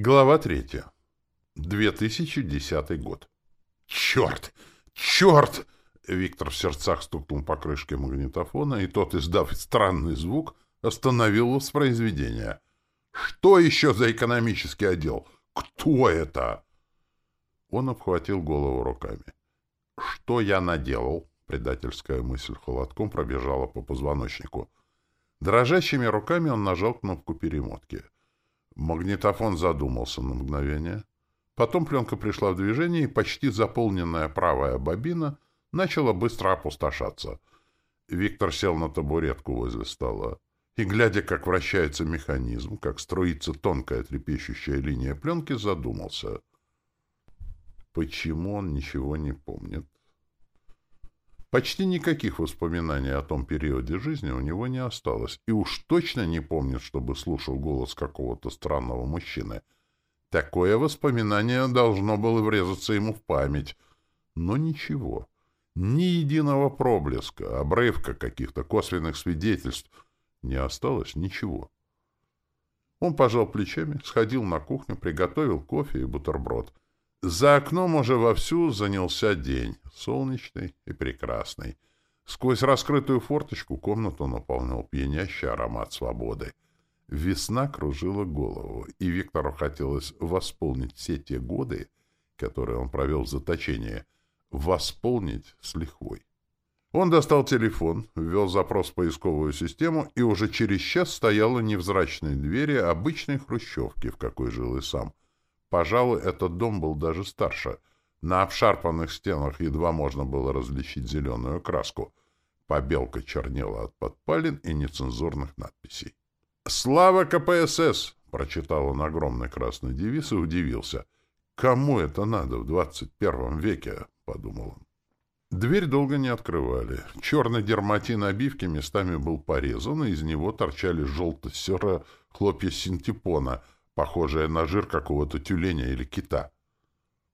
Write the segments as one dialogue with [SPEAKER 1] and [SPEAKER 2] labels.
[SPEAKER 1] Глава третья. 2010 год. «Черт! Черт!» Виктор в сердцах стукнул по крышке магнитофона, и тот, издав странный звук, остановил воспроизведение. «Что еще за экономический отдел? Кто это?» Он обхватил голову руками. «Что я наделал?» Предательская мысль холодком пробежала по позвоночнику. Дрожащими руками он нажал кнопку перемотки — Магнитофон задумался на мгновение. Потом пленка пришла в движение, и почти заполненная правая бобина начала быстро опустошаться. Виктор сел на табуретку возле стола и, глядя, как вращается механизм, как струится тонкая трепещущая линия пленки, задумался. Почему он ничего не помнит? Почти никаких воспоминаний о том периоде жизни у него не осталось, и уж точно не помнит, чтобы слушал голос какого-то странного мужчины. Такое воспоминание должно было врезаться ему в память. Но ничего. Ни единого проблеска, обрывка каких-то косвенных свидетельств. Не осталось ничего. Он пожал плечами, сходил на кухню, приготовил кофе и бутерброд — за окном уже вовсю занялся день, солнечный и прекрасный. Сквозь раскрытую форточку комнату наполнил пьянящий аромат свободы. Весна кружила голову, и Виктору хотелось восполнить все те годы, которые он провел в заточении, восполнить с лихвой. Он достал телефон, ввел запрос в поисковую систему, и уже через час стояла невзрачной двери обычной хрущевки, в какой жил и сам — Пожалуй, этот дом был даже старше. На обшарпанных стенах едва можно было различить зеленую краску. Побелка чернела от подпалин и нецензурных надписей. «Слава КПСС!» — прочитал он огромный красный девиз и удивился. «Кому это надо в двадцать первом веке?» — подумал он. Дверь долго не открывали. Черный дерматин обивки местами был порезан, и из него торчали желто-серо хлопья синтепона — похожее на жир какого-то тюленя или кита.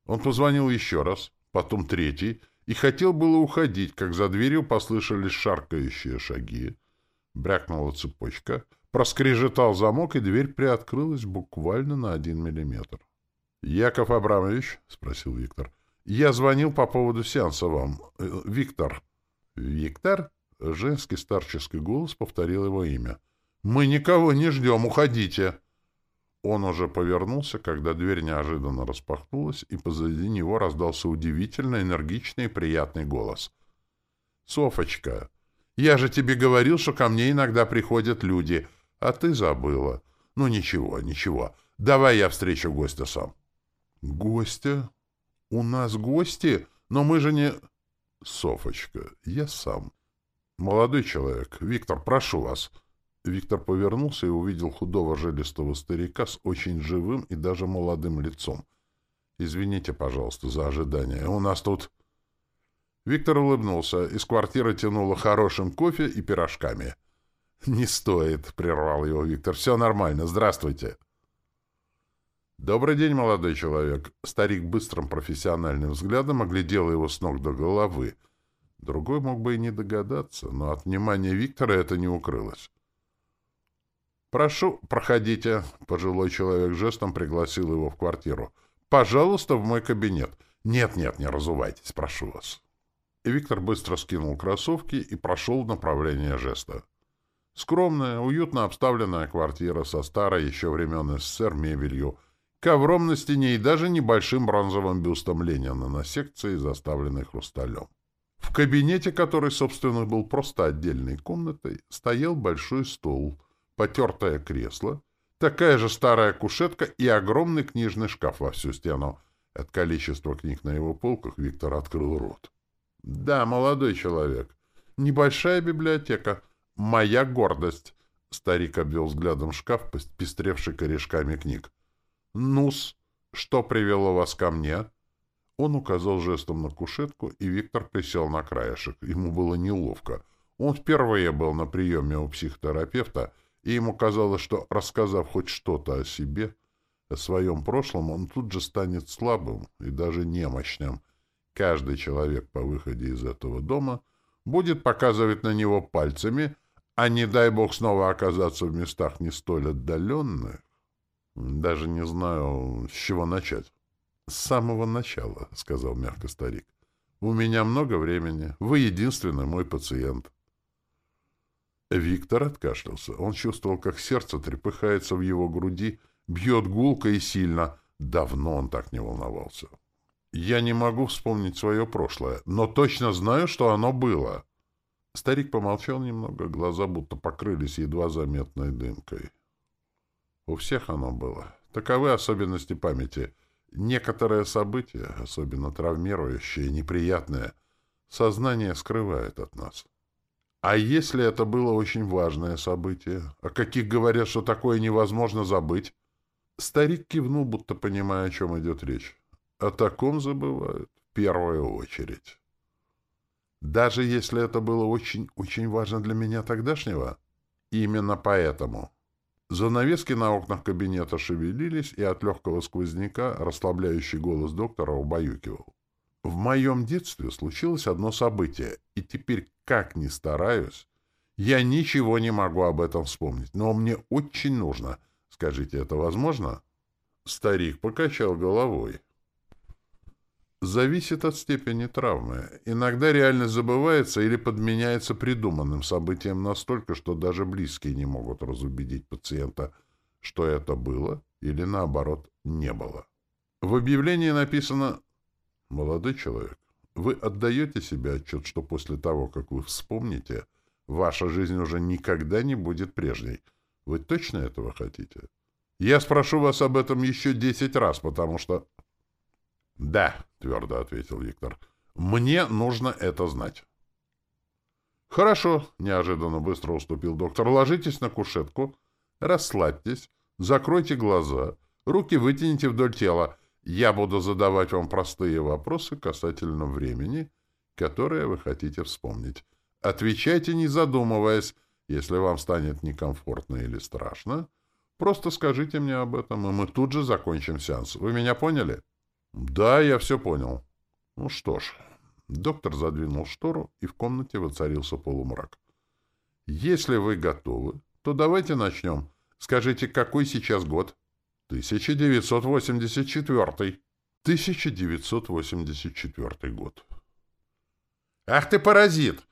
[SPEAKER 1] Он позвонил еще раз, потом третий, и хотел было уходить, как за дверью послышались шаркающие шаги. Брякнула цепочка, проскрежетал замок, и дверь приоткрылась буквально на один миллиметр. — Яков Абрамович, — спросил Виктор, — я звонил по поводу сеанса вам. Э, Виктор. — Виктор? — женский старческий голос повторил его имя. — Мы никого не ждем, уходите. — он уже повернулся, когда дверь неожиданно распахнулась, и позади него раздался удивительно энергичный и приятный голос. «Софочка, я же тебе говорил, что ко мне иногда приходят люди, а ты забыла. Ну ничего, ничего, давай я встречу гостя сам». «Гостя? У нас гости? Но мы же не...» «Софочка, я сам». «Молодой человек, Виктор, прошу вас». Виктор повернулся и увидел худого жилистого старика с очень живым и даже молодым лицом. «Извините, пожалуйста, за ожидание. У нас тут...» Виктор улыбнулся. Из квартиры тянуло хорошим кофе и пирожками. «Не стоит», — прервал его Виктор. «Все нормально. Здравствуйте». «Добрый день, молодой человек». Старик быстрым профессиональным взглядом оглядел его с ног до головы. Другой мог бы и не догадаться, но от внимания Виктора это не укрылось. «Прошу, проходите», — пожилой человек жестом пригласил его в квартиру. «Пожалуйста, в мой кабинет». «Нет-нет, не разувайтесь, прошу вас». И Виктор быстро скинул кроссовки и прошел в направление жеста. Скромная, уютно обставленная квартира со старой еще времен СССР мебелью, ковром на стене и даже небольшим бронзовым бюстом Ленина на секции, заставленной хрусталем. В кабинете, который, собственно, был просто отдельной комнатой, стоял большой стол — потертое кресло, такая же старая кушетка и огромный книжный шкаф во всю стену. От количества книг на его полках Виктор открыл рот. «Да, молодой человек. Небольшая библиотека. Моя гордость». Старик обвел взглядом шкаф, пестревший корешками книг. «Ну-с, что привело вас ко мне?» Он указал жестом на кушетку, и Виктор присел на краешек. Ему было неловко. Он впервые был на приеме у психотерапевта — и ему казалось, что, рассказав хоть что-то о себе, о своем прошлом, он тут же станет слабым и даже немощным. Каждый человек по выходе из этого дома будет показывать на него пальцами, а не дай бог снова оказаться в местах не столь отдаленных. Даже не знаю, с чего начать. — С самого начала, — сказал мягко старик. — У меня много времени. Вы единственный мой пациент. Виктор откашлялся. Он чувствовал, как сердце трепыхается в его груди, бьет гулко и сильно. Давно он так не волновался. Я не могу вспомнить свое прошлое, но точно знаю, что оно было. Старик помолчал немного, глаза будто покрылись едва заметной дымкой. У всех оно было. Таковы особенности памяти. Некоторые события, особенно травмирующие, неприятные, сознание скрывает от нас. А если это было очень важное событие, о каких говорят, что такое невозможно забыть? Старик кивнул, будто понимая, о чем идет речь. О таком забывают в первую очередь. Даже если это было очень-очень важно для меня тогдашнего? Именно поэтому. Занавески на окнах кабинета шевелились, и от легкого сквозняка расслабляющий голос доктора убаюкивал. В моем детстве случилось одно событие, и теперь, как ни стараюсь, я ничего не могу об этом вспомнить, но мне очень нужно. Скажите, это возможно? Старик покачал головой зависит от степени травмы. Иногда реальность забывается или подменяется придуманным событием настолько, что даже близкие не могут разубедить пациента, что это было или, наоборот, не было. В объявлении написано «Молодой человек, вы отдаете себе отчет, что после того, как вы вспомните, ваша жизнь уже никогда не будет прежней. Вы точно этого хотите? Я спрошу вас об этом еще десять раз, потому что — Да, — твердо ответил Виктор. — Мне нужно это знать. — Хорошо, — неожиданно быстро уступил доктор. — Ложитесь на кушетку, расслабьтесь, закройте глаза, руки вытяните вдоль тела. Я буду задавать вам простые вопросы касательно времени, которое вы хотите вспомнить. Отвечайте, не задумываясь. Если вам станет некомфортно или страшно, просто скажите мне об этом, и мы тут же закончим сеанс. Вы меня поняли? — да, я все понял. Ну что ж, доктор задвинул штору, и в комнате воцарился полумрак. Если вы готовы, то давайте начнем. Скажите, какой сейчас год? 1984. 1984 год. Ах ты паразит!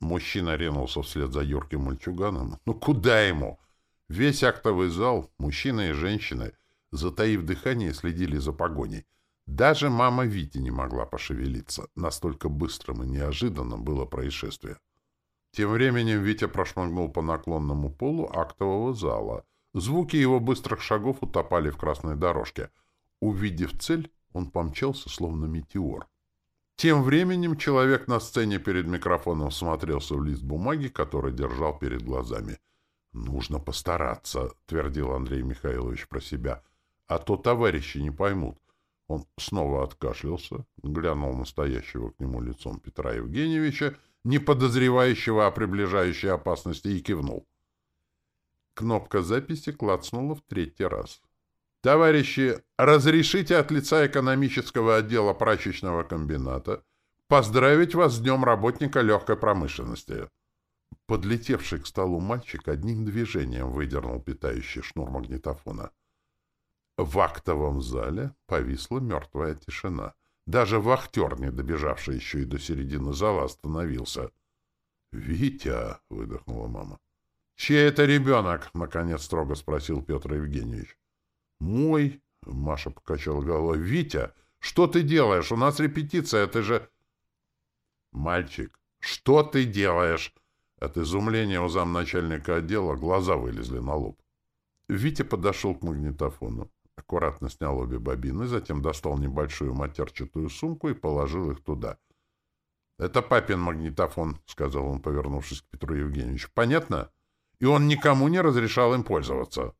[SPEAKER 1] Мужчина ринулся вслед за юрким мальчуганом. Ну куда ему? Весь актовый зал, мужчины и женщины, затаив дыхание, следили за погоней. Даже мама Вити не могла пошевелиться. Настолько быстрым и неожиданным было происшествие. Тем временем Витя прошмыгнул по наклонному полу актового зала. Звуки его быстрых шагов утопали в красной дорожке. Увидев цель, он помчался, словно метеор. Тем временем человек на сцене перед микрофоном смотрелся в лист бумаги, который держал перед глазами. «Нужно постараться», — твердил Андрей Михайлович про себя, — «а то товарищи не поймут. Он снова откашлялся, глянул настоящего к нему лицом Петра Евгеньевича, не подозревающего о приближающей опасности, и кивнул. Кнопка записи клацнула в третий раз. «Товарищи, разрешите от лица экономического отдела прачечного комбината поздравить вас с Днем работника легкой промышленности». Подлетевший к столу мальчик одним движением выдернул питающий шнур магнитофона. В актовом зале повисла мертвая тишина. Даже вахтер, не добежавший еще и до середины зала, остановился. — Витя! — выдохнула мама. — Чей это ребенок? — наконец строго спросил Петр Евгеньевич. — Мой! — Маша покачала головой. — Витя! Что ты делаешь? У нас репетиция, ты же... — Мальчик, что ты делаешь? От изумления у замначальника отдела глаза вылезли на лоб. Витя подошел к магнитофону. Аккуратно снял обе бобины, затем достал небольшую матерчатую сумку и положил их туда. — Это папин магнитофон, — сказал он, повернувшись к Петру Евгеньевичу. — Понятно? И он никому не разрешал им пользоваться.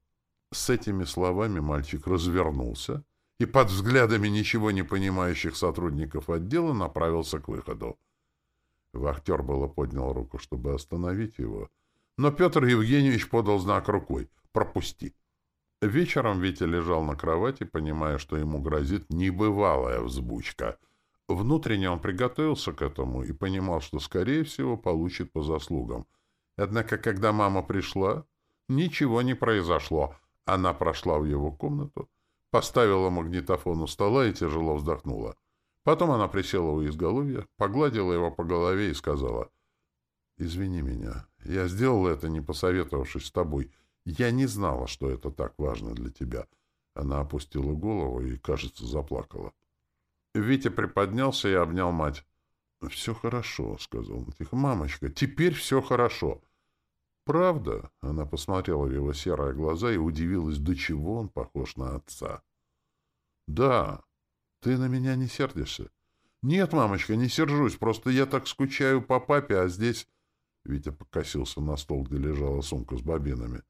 [SPEAKER 1] С этими словами мальчик развернулся и под взглядами ничего не понимающих сотрудников отдела направился к выходу. Вахтер было поднял руку, чтобы остановить его, но Петр Евгеньевич подал знак рукой «Пропусти». Вечером Витя лежал на кровати, понимая, что ему грозит небывалая взбучка. Внутренне он приготовился к этому и понимал, что, скорее всего, получит по заслугам. Однако, когда мама пришла, ничего не произошло. Она прошла в его комнату, поставила магнитофон у стола и тяжело вздохнула. Потом она присела у изголовья, погладила его по голове и сказала, «Извини меня, я сделала это, не посоветовавшись с тобой. Я не знала, что это так важно для тебя». Она опустила голову и, кажется, заплакала. Витя приподнялся и обнял мать. «Все хорошо», — сказал он тихо. «Мамочка, теперь все хорошо». «Правда?» — она посмотрела в его серые глаза и удивилась, до чего он похож на отца. «Да. Ты на меня не сердишься?» «Нет, мамочка, не сержусь, просто я так скучаю по папе, а здесь...» Витя покосился на стол, где лежала сумка с бобинами.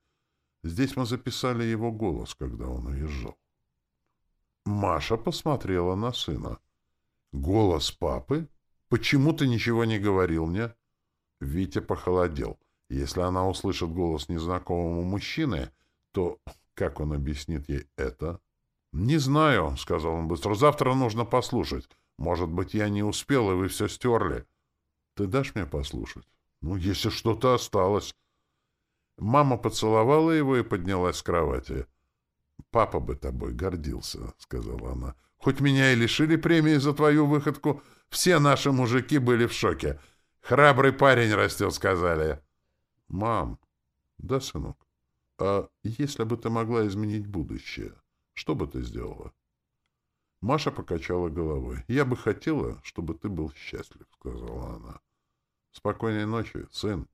[SPEAKER 1] «Здесь мы записали его голос, когда он уезжал». Маша посмотрела на сына. «Голос папы? Почему ты ничего не говорил мне?» Витя похолодел. Если она услышит голос незнакомого мужчины, то как он объяснит ей это? «Не знаю», — сказал он быстро. «Завтра нужно послушать. Может быть, я не успел, и вы все стерли. Ты дашь мне послушать? Ну, если что-то осталось». Мама поцеловала его и поднялась с кровати. «Папа бы тобой гордился», — сказала она. «Хоть меня и лишили премии за твою выходку, все наши мужики были в шоке. Храбрый парень растет, сказали». «Мам». «Да, сынок. А если бы ты могла изменить будущее, что бы ты сделала?» Маша покачала головой. «Я бы хотела, чтобы ты был счастлив», — сказала она. «Спокойной ночи, сын».